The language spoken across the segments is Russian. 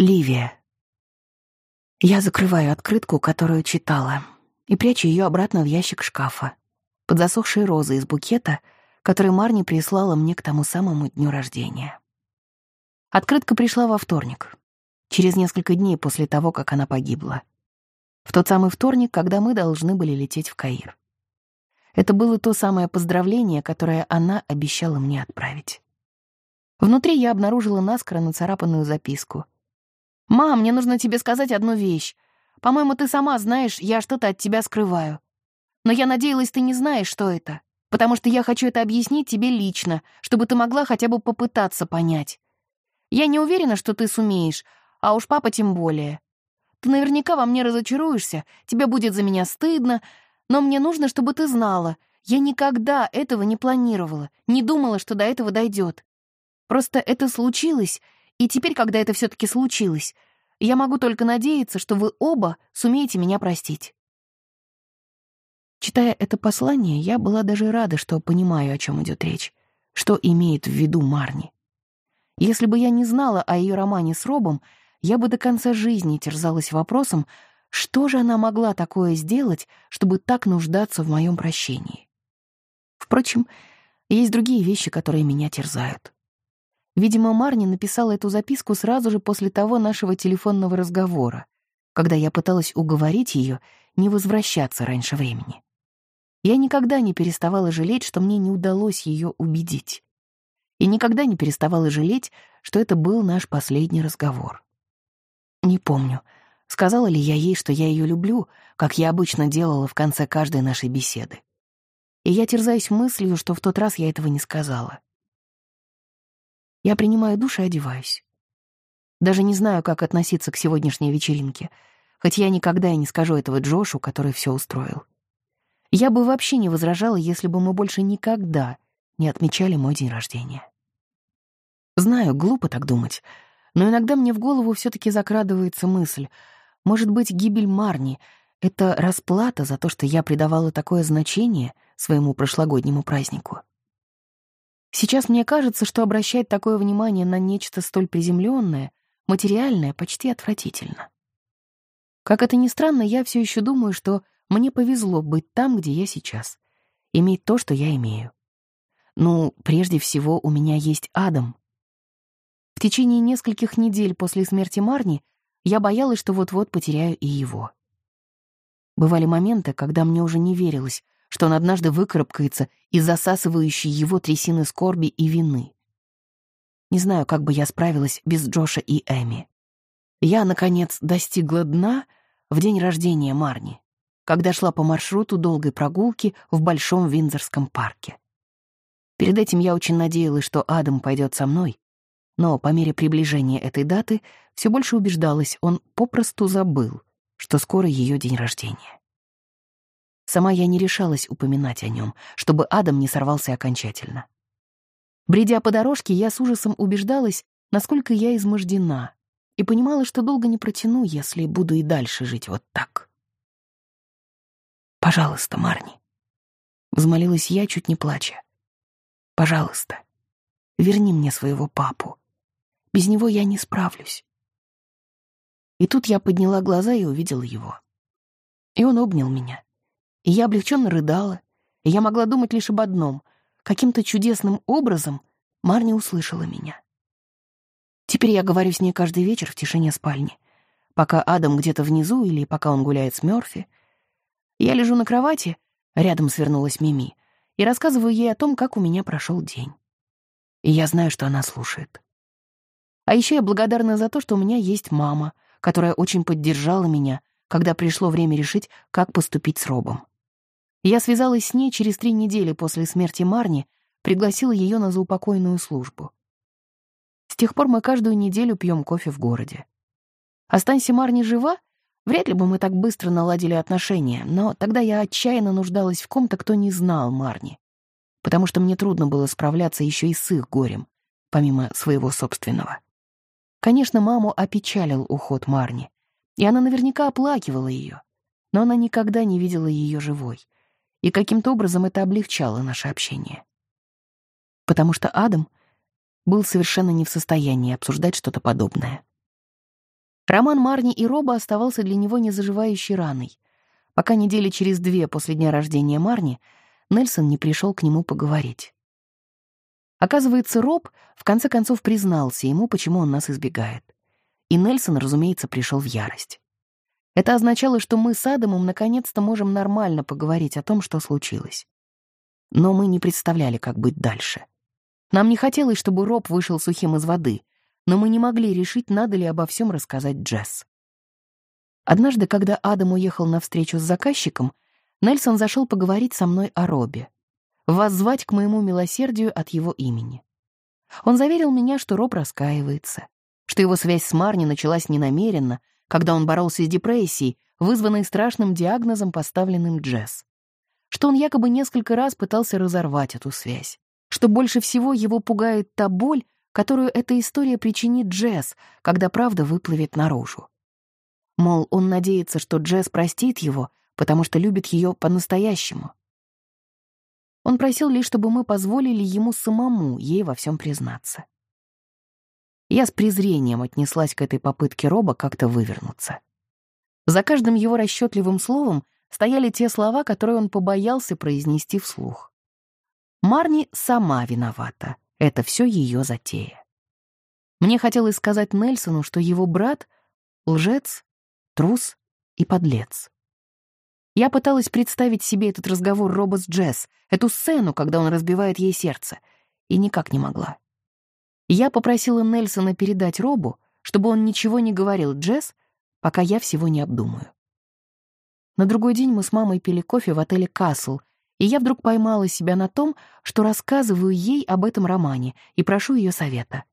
Ливия. Я закрываю открытку, которую читала, и прячу ее обратно в ящик шкафа, под засохшие розы из букета, который Марни прислала мне к тому самому дню рождения. Открытка пришла во вторник, через несколько дней после того, как она погибла. В тот самый вторник, когда мы должны были лететь в Каир. Это было то самое поздравление, которое она обещала мне отправить. Внутри я обнаружила наскоро нацарапанную записку — «Мам, мне нужно тебе сказать одну вещь. По-моему, ты сама знаешь, я что-то от тебя скрываю. Но я надеялась, ты не знаешь, что это, потому что я хочу это объяснить тебе лично, чтобы ты могла хотя бы попытаться понять. Я не уверена, что ты сумеешь, а уж папа тем более. Ты наверняка во мне разочаруешься, тебе будет за меня стыдно, но мне нужно, чтобы ты знала, я никогда этого не планировала, не думала, что до этого дойдет. Просто это случилось, и теперь, когда это все-таки случилось, я могу только надеяться, что вы оба сумеете меня простить. Читая это послание, я была даже рада, что понимаю, о чем идет речь, что имеет в виду Марни. Если бы я не знала о ее романе с Робом, я бы до конца жизни терзалась вопросом, что же она могла такое сделать, чтобы так нуждаться в моем прощении. Впрочем, есть другие вещи, которые меня терзают. Видимо, Марни написала эту записку сразу же после того нашего телефонного разговора, когда я пыталась уговорить ее не возвращаться раньше времени. Я никогда не переставала жалеть, что мне не удалось ее убедить. И никогда не переставала жалеть, что это был наш последний разговор. Не помню, сказала ли я ей, что я ее люблю, как я обычно делала в конце каждой нашей беседы. И я терзаюсь мыслью, что в тот раз я этого не сказала. Я принимаю душ и одеваюсь. Даже не знаю, как относиться к сегодняшней вечеринке, хоть я никогда и не скажу этого Джошу, который все устроил. Я бы вообще не возражала, если бы мы больше никогда не отмечали мой день рождения. Знаю, глупо так думать, но иногда мне в голову все-таки закрадывается мысль, может быть, гибель Марни — это расплата за то, что я придавала такое значение своему прошлогоднему празднику. Сейчас мне кажется, что обращать такое внимание на нечто столь приземленное, материальное, почти отвратительно. Как это ни странно, я все еще думаю, что мне повезло быть там, где я сейчас, иметь то, что я имею. Ну, прежде всего, у меня есть Адам. В течение нескольких недель после смерти Марни я боялась, что вот-вот потеряю и его. Бывали моменты, когда мне уже не верилось, что он однажды выкарабкается из засасывающей его трясины скорби и вины. Не знаю, как бы я справилась без Джоша и Эми. Я, наконец, достигла дна в день рождения Марни, когда шла по маршруту долгой прогулки в Большом Виндзорском парке. Перед этим я очень надеялась, что Адам пойдет со мной, но по мере приближения этой даты все больше убеждалась, он попросту забыл, что скоро ее день рождения. Сама я не решалась упоминать о нем, чтобы Адам не сорвался окончательно. Бредя по дорожке, я с ужасом убеждалась, насколько я измождена, и понимала, что долго не протяну, если буду и дальше жить вот так. «Пожалуйста, Марни», — взмолилась я, чуть не плача. «Пожалуйста, верни мне своего папу. Без него я не справлюсь». И тут я подняла глаза и увидела его. И он обнял меня. И я облегченно рыдала, и я могла думать лишь об одном. Каким-то чудесным образом Марни услышала меня. Теперь я говорю с ней каждый вечер в тишине спальни, пока Адам где-то внизу или пока он гуляет с Мёрфи. Я лежу на кровати, рядом свернулась Мими, и рассказываю ей о том, как у меня прошел день. И я знаю, что она слушает. А еще я благодарна за то, что у меня есть мама, которая очень поддержала меня, когда пришло время решить, как поступить с Робом. Я связалась с ней через три недели после смерти Марни, пригласила ее на заупокойную службу. С тех пор мы каждую неделю пьем кофе в городе. Останься Марни жива, вряд ли бы мы так быстро наладили отношения, но тогда я отчаянно нуждалась в ком-то, кто не знал Марни, потому что мне трудно было справляться еще и с их горем, помимо своего собственного. Конечно, маму опечалил уход Марни, и она наверняка оплакивала ее, но она никогда не видела ее живой, и каким-то образом это облегчало наше общение. Потому что Адам был совершенно не в состоянии обсуждать что-то подобное. Роман Марни и Роба оставался для него незаживающей раной, пока недели через две после дня рождения Марни Нельсон не пришел к нему поговорить. Оказывается, Роб в конце концов признался ему, почему он нас избегает. И Нельсон, разумеется, пришел в ярость. Это означало, что мы с Адамом наконец-то можем нормально поговорить о том, что случилось. Но мы не представляли, как быть дальше. Нам не хотелось, чтобы Роб вышел сухим из воды, но мы не могли решить, надо ли обо всем рассказать Джесс. Однажды, когда Адам уехал на встречу с заказчиком, Нельсон зашел поговорить со мной о Робе, воззвать к моему милосердию от его имени. Он заверил меня, что Роб раскаивается, что его связь с Марни началась ненамеренно, когда он боролся с депрессией, вызванной страшным диагнозом, поставленным Джесс, что он якобы несколько раз пытался разорвать эту связь, что больше всего его пугает та боль, которую эта история причинит Джесс, когда правда выплывет наружу. Мол, он надеется, что Джесс простит его, потому что любит ее по-настоящему. Он просил лишь, чтобы мы позволили ему самому ей во всем признаться. Я с презрением отнеслась к этой попытке Роба как-то вывернуться. За каждым его расчетливым словом стояли те слова, которые он побоялся произнести вслух. Марни сама виновата. Это все ее затея. Мне хотелось сказать Нельсону, что его брат — лжец, трус и подлец. Я пыталась представить себе этот разговор Роба с Джесс, эту сцену, когда он разбивает ей сердце, и никак не могла. Я попросила Нельсона передать Робу, чтобы он ничего не говорил Джесс, пока я всего не обдумаю. На другой день мы с мамой пили кофе в отеле «Касл», и я вдруг поймала себя на том, что рассказываю ей об этом романе и прошу ее совета.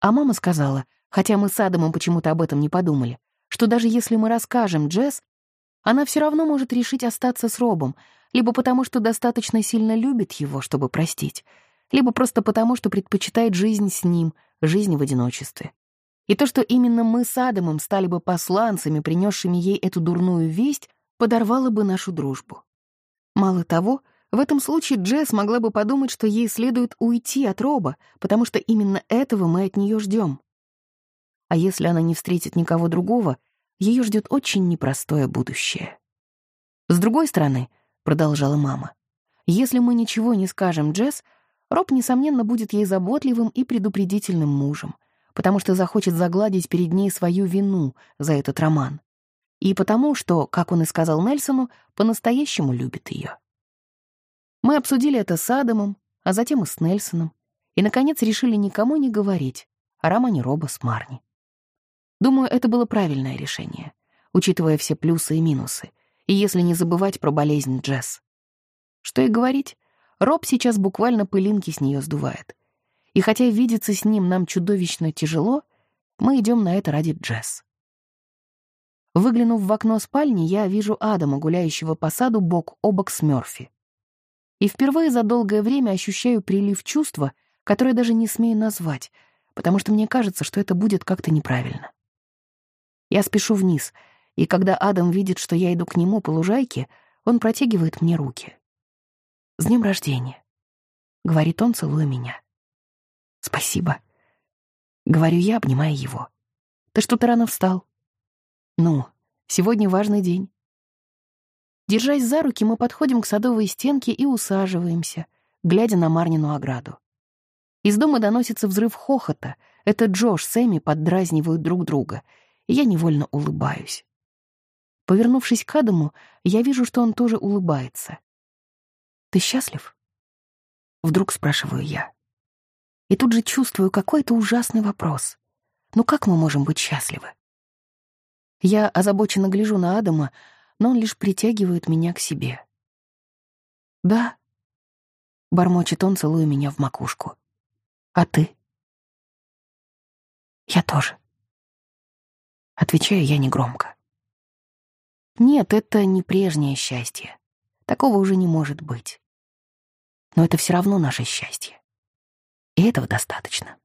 А мама сказала, хотя мы с Адамом почему-то об этом не подумали, что даже если мы расскажем Джесс, она все равно может решить остаться с Робом, либо потому, что достаточно сильно любит его, чтобы простить, либо просто потому, что предпочитает жизнь с ним, жизнь в одиночестве. И то, что именно мы с Адамом стали бы посланцами, принесшими ей эту дурную весть, подорвало бы нашу дружбу. Мало того, в этом случае Джесс могла бы подумать, что ей следует уйти от Роба, потому что именно этого мы от нее ждем. А если она не встретит никого другого, ее ждет очень непростое будущее. С другой стороны, продолжала мама, если мы ничего не скажем Джесс, Роб, несомненно, будет ей заботливым и предупредительным мужем, потому что захочет загладить перед ней свою вину за этот роман. И потому что, как он и сказал Нельсону, по-настоящему любит ее. Мы обсудили это с Адамом, а затем и с Нельсоном, и, наконец, решили никому не говорить о романе Роба с Марни. Думаю, это было правильное решение, учитывая все плюсы и минусы, и если не забывать про болезнь Джесс. Что и говорить, Роб сейчас буквально пылинки с нее сдувает. И хотя видеться с ним нам чудовищно тяжело, мы идем на это ради Джесс. Выглянув в окно спальни, я вижу Адама, гуляющего по саду бок о бок с Мёрфи. И впервые за долгое время ощущаю прилив чувства, которое даже не смею назвать, потому что мне кажется, что это будет как-то неправильно. Я спешу вниз, и когда Адам видит, что я иду к нему по лужайке, он протягивает мне руки. «С днем рождения!» — говорит он, целуя меня. «Спасибо!» — говорю я, обнимая его. «Ты что-то рано встал?» «Ну, сегодня важный день». Держась за руки, мы подходим к садовой стенке и усаживаемся, глядя на Марнину ограду. Из дома доносится взрыв хохота. Это Джош с Эми поддразнивают друг друга — и я невольно улыбаюсь. Повернувшись к Адаму, я вижу, что он тоже улыбается. «Ты счастлив?» Вдруг спрашиваю я. И тут же чувствую какой-то ужасный вопрос. Ну как мы можем быть счастливы? Я озабоченно гляжу на Адама, но он лишь притягивает меня к себе. «Да», — бормочет он, целуя меня в макушку. «А ты?» «Я тоже». Отвечаю я негромко. Нет, это не прежнее счастье. Такого уже не может быть. Но это все равно наше счастье. И этого достаточно.